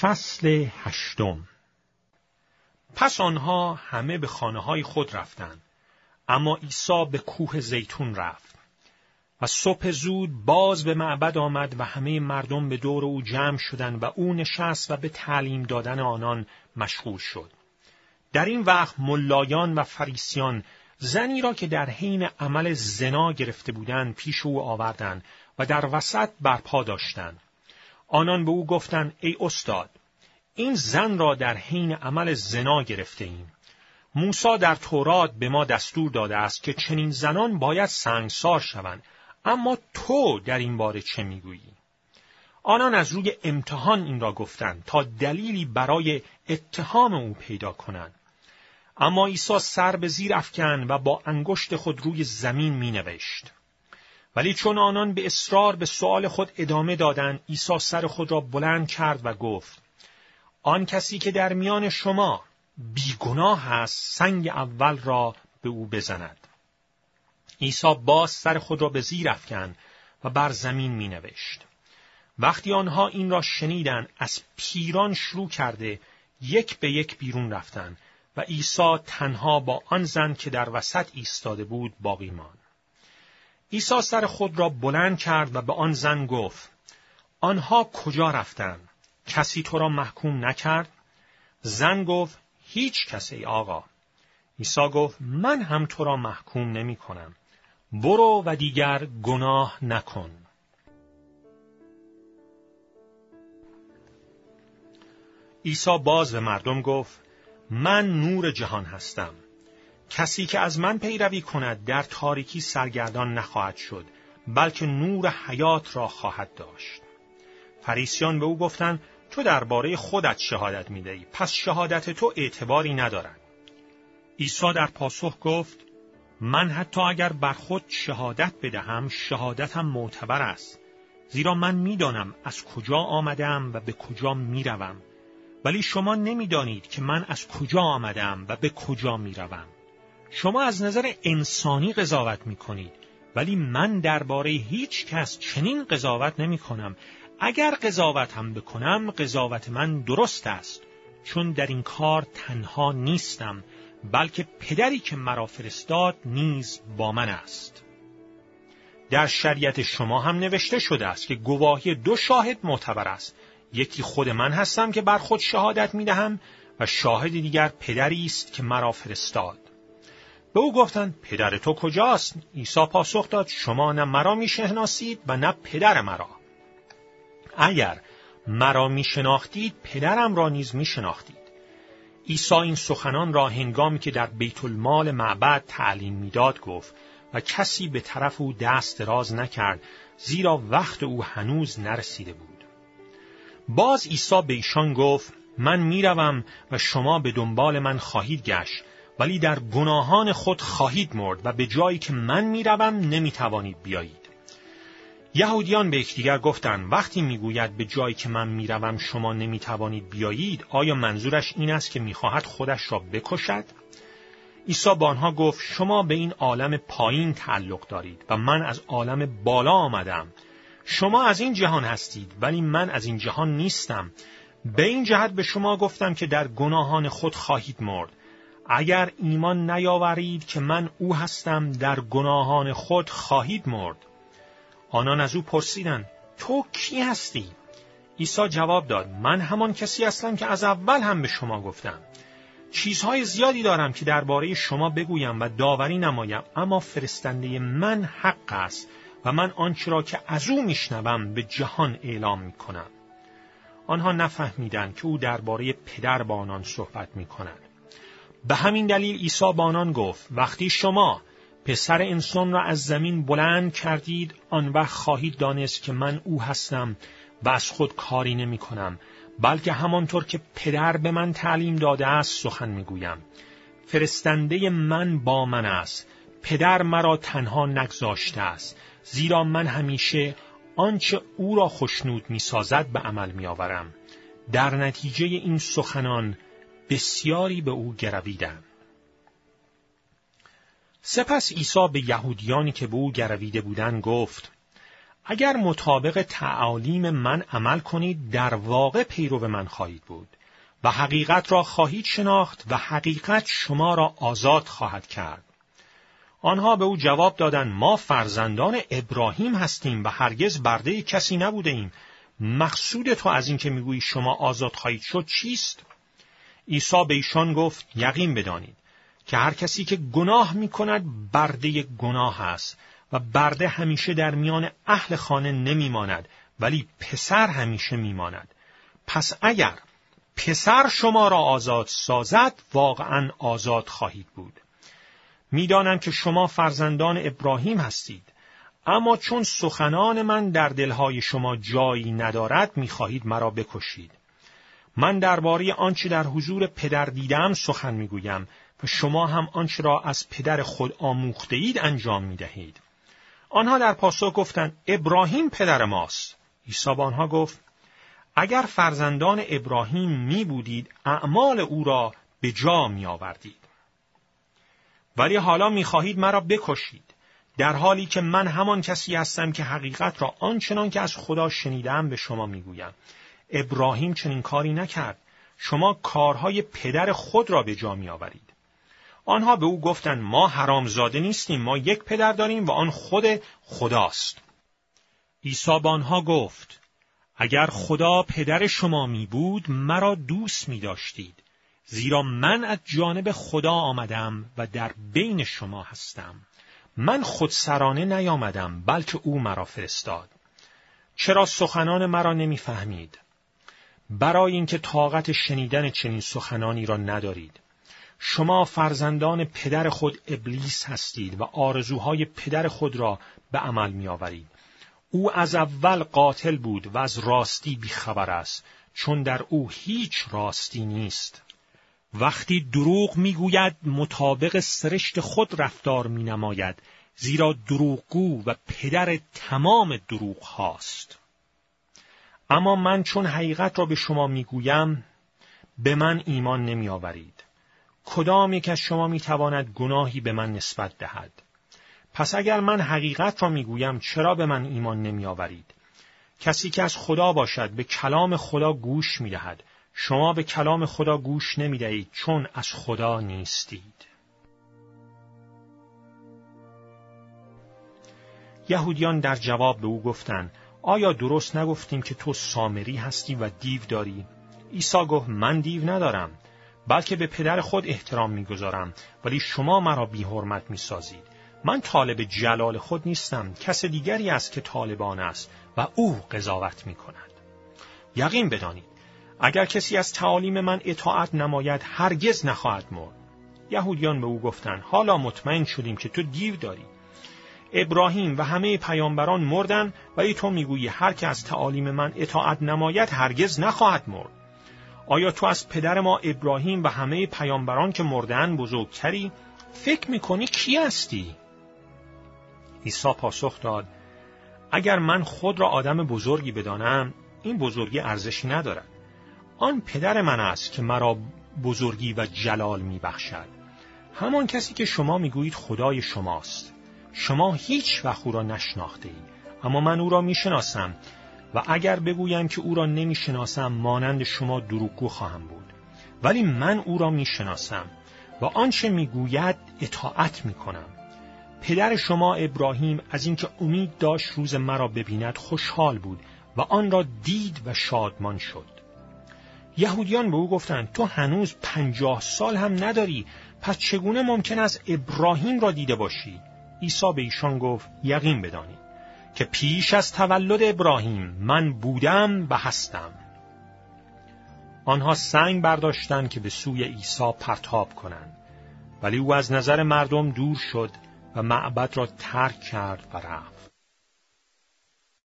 فصل هشتم. پس آنها همه به خانه های خود رفتند اما عیسی به کوه زیتون رفت و صبح زود باز به معبد آمد و همه مردم به دور او جمع شدند و او نشست و به تعلیم دادن آنان مشغول شد. در این وقت ملایان و فریسیان زنی را که در حین عمل زنا گرفته بودند پیش او آوردند و در وسط برپا داشتند. آنان به او گفتند ای استاد این زن را در حین عمل زنا گرفته ایم. موسا در تورات به ما دستور داده است که چنین زنان باید سنگسار شوند اما تو در این باره چه می‌گویی آنان از روی امتحان این را گفتند تا دلیلی برای اتهام او پیدا کنند اما عیسی سر به زیر افکن و با انگشت خود روی زمین می نوشت. ولی چون آنان به اصرار به سؤال خود ادامه دادند عیسی سر خود را بلند کرد و گفت آن کسی که در میان شما بیگناه است سنگ اول را به او بزند عیسی باز سر خود را به زیر افکن و بر زمین می نوشت. وقتی آنها این را شنیدند از پیران شروع کرده یک به یک بیرون رفتند و عیسی تنها با آن زن که در وسط ایستاده بود باقی ماند. عیسی سر خود را بلند کرد و به آن زن گفت آنها کجا رفتند؟ کسی تو را محکوم نکرد؟ زن گفت هیچ کسی آقا. عیسی گفت من هم تو را محکوم نمی کنم. برو و دیگر گناه نکن. عیسی باز به مردم گفت من نور جهان هستم. کسی که از من پیروی کند در تاریکی سرگردان نخواهد شد بلکه نور حیات را خواهد داشت. فریسیان به او گفتند تو درباره خودت شهادت می‌دهی پس شهادت تو اعتباری ندارد. عیسی در پاسخ گفت من حتی اگر بر خود شهادت بدهم شهادتم معتبر است. زیرا من می‌دانم از کجا آمدم و به کجا می‌روم. ولی شما نمی‌دانید که من از کجا آمدم و به کجا می‌روم. شما از نظر انسانی قضاوت می کنید ولی من درباره هیچ کس چنین قضاوت نمی کنم اگر قضاوت هم بکنم قضاوت من درست است. چون در این کار تنها نیستم بلکه پدری که مرا فرستاد نیز با من است. در شریعت شما هم نوشته شده است که گواهی دو شاهد معتبر است. یکی خود من هستم که بر خود شهادت می دهم و شاهد دیگر پدری است که مرا فرستاد. به او گفتند پدر تو کجاست؟ عیسی پاسخ داد شما نه مرا می‌شناسید و نه پدر مرا. اگر مرا میشناختید پدرم را نیز میشناختید. عیسی این سخنان را هنگامی که در بیت المال معبد تعلیم می‌داد گفت و کسی به طرف او دست دراز نکرد زیرا وقت او هنوز نرسیده بود. باز عیسی به ایشان گفت من می‌روم و شما به دنبال من خواهید گشت. ولی در گناهان خود خواهید مرد و به جایی که من می‌روم نمی‌توانید بیایید. یهودیان به یکدیگر گفتند وقتی می‌گوید به جایی که من می‌روم شما نمی‌توانید بیایید آیا منظورش این است که می‌خواهد خودش را بکشد؟ عیسی با آنها گفت شما به این عالم پایین تعلق دارید و من از عالم بالا آمدم. شما از این جهان هستید ولی من از این جهان نیستم. به این جهت به شما گفتم که در گناهان خود خواهید مرد. اگر ایمان نیاورید که من او هستم در گناهان خود خواهید مرد. آنان از او پرسیدند تو کی هستی؟ عیسی جواب داد من همان کسی هستم که از اول هم به شما گفتم. چیزهای زیادی دارم که درباره شما بگویم و داوری نمایم اما فرستنده من حق است و من آنچه را که از او میشنوم به جهان اعلام می‌کنم. آنها نفهمیدند که او درباره پدر با آنان صحبت می‌کند. به همین دلیل عیسی با آنان گفت وقتی شما پسر انسان را از زمین بلند کردید آن وقت خواهید دانست که من او هستم و از خود کاری نمی کنم بلکه همانطور که پدر به من تعلیم داده است سخن می‌گویم. فرستنده من با من است. پدر مرا تنها نگذاشته است. زیرا من همیشه آنچه او را خشنود می‌سازد به عمل میآورم. در نتیجه این سخنان بسیاری به او گرویدند. سپس عیسی به یهودیانی که به او گرویده بودند گفت اگر مطابق تعالیم من عمل کنید در واقع پیرو من خواهید بود و حقیقت را خواهید شناخت و حقیقت شما را آزاد خواهد کرد. آنها به او جواب دادند ما فرزندان ابراهیم هستیم و هرگز برده کسی نبوده ایم. مقصود تو از اینکه می‌گویی شما آزاد خواهید شد چیست؟ عیسی به ایشان گفت یقین بدانید که هر کسی که گناه می کند برده گناه است و برده همیشه در میان اهل خانه نمیماند ولی پسر همیشه میماند. پس اگر پسر شما را آزاد سازد واقعا آزاد خواهید بود. می‌دانم که شما فرزندان ابراهیم هستید اما چون سخنان من در دلهای شما جایی ندارد می‌خواهید مرا بکشید. من درباره آنچه در حضور پدر دیدم سخن می‌گویم و شما هم آنچه را از پدر خود آموخته اید انجام می دهید. آنها در پاسخ گفتند ابراهیم پدر ماست. عیسی به آنها گفت اگر فرزندان ابراهیم می بودید اعمال او را به جا می آوردید. ولی حالا می خواهید مرا بکشید. در حالی که من همان کسی هستم که حقیقت را آنچنان که از خدا شنیدم به شما می‌گویم. ابراهیم چنین کاری نکرد. شما کارهای پدر خود را به جا می آورید. آنها به او گفتند ما حرامزاده نیستیم ما یک پدر داریم و آن خود خداست عیسی به آنها گفت اگر خدا پدر شما می بود مرا دوست می داشتید زیرا من از جانب خدا آمدم و در بین شما هستم من خودسرانه نیامدم بلکه او مرا فرستاد چرا سخنان مرا نمی‌فهمید برای اینکه طاقت شنیدن چنین سخنانی را ندارید شما فرزندان پدر خود ابلیس هستید و آرزوهای پدر خود را به عمل می آورید. او از اول قاتل بود و از راستی بیخبر است چون در او هیچ راستی نیست. وقتی دروغ می‌گوید مطابق سرشت خود رفتار می نماید زیرا دروغگو و پدر تمام دروغ هاست. اما من چون حقیقت را به شما می‌گویم به من ایمان نمی آورید. کدام یک از شما می‌تواند گناهی به من نسبت دهد؟ پس اگر من حقیقت را می‌گویم چرا به من ایمان نمیآورید؟ کسی که از خدا باشد به کلام خدا گوش می‌دهد. شما به کلام خدا گوش نمی‌دهید چون از خدا نیستید. یهودیان در جواب به او گفتند آیا درست نگفتیم که تو سامری هستی و دیو داری؟ عیسی گفت من دیو ندارم بلکه به پدر خود احترام می‌گذارم ولی شما مرا بی حرمت می‌سازید. من طالب جلال خود نیستم کس دیگری است که طالبان است و او قضاوت می کند. یقین بدانید اگر کسی از تعالیم من اطاعت نماید هرگز نخواهد مرد. یهودیان به او گفتند حالا مطمئن شدیم که تو دیو داری. ابراهیم و همه پیامبران مردن ولی تو می‌گویی هر که از تعالیم من اطاعت نماید هرگز نخواهد مرد. آیا تو از پدر ما ابراهیم و همه پیامبران که مردن بزرگتری فکر می‌کنی کی هستی؟ عیسی پاسخ داد اگر من خود را آدم بزرگی بدانم این بزرگی ارزشی ندارد. آن پدر من است که مرا بزرگی و جلال میبخشد. همان کسی که شما می‌گویید خدای شماست. شما هیچ وقت او را نشناخته اید اما من او را می‌شناسم و اگر بگویم که او را نمی‌شناسم مانند شما دروغگو خواهم بود. ولی من او را می‌شناسم و آنچه می‌گوید اطاعت می‌کنم. پدر شما ابراهیم از اینکه امید داشت روز مرا ببیند خوشحال بود و آن را دید و شادمان شد. یهودیان به او گفتند تو هنوز پنجاه سال هم نداری پس چگونه ممکن است ابراهیم را دیده باشی؟ عیسی به ایشان گفت یقین بدانید که پیش از تولد ابراهیم من بودم و هستم. آنها سنگ برداشتند که به سوی عیسی پرتاب کنند. ولی او از نظر مردم دور شد و معبد را ترک کرد و رفت.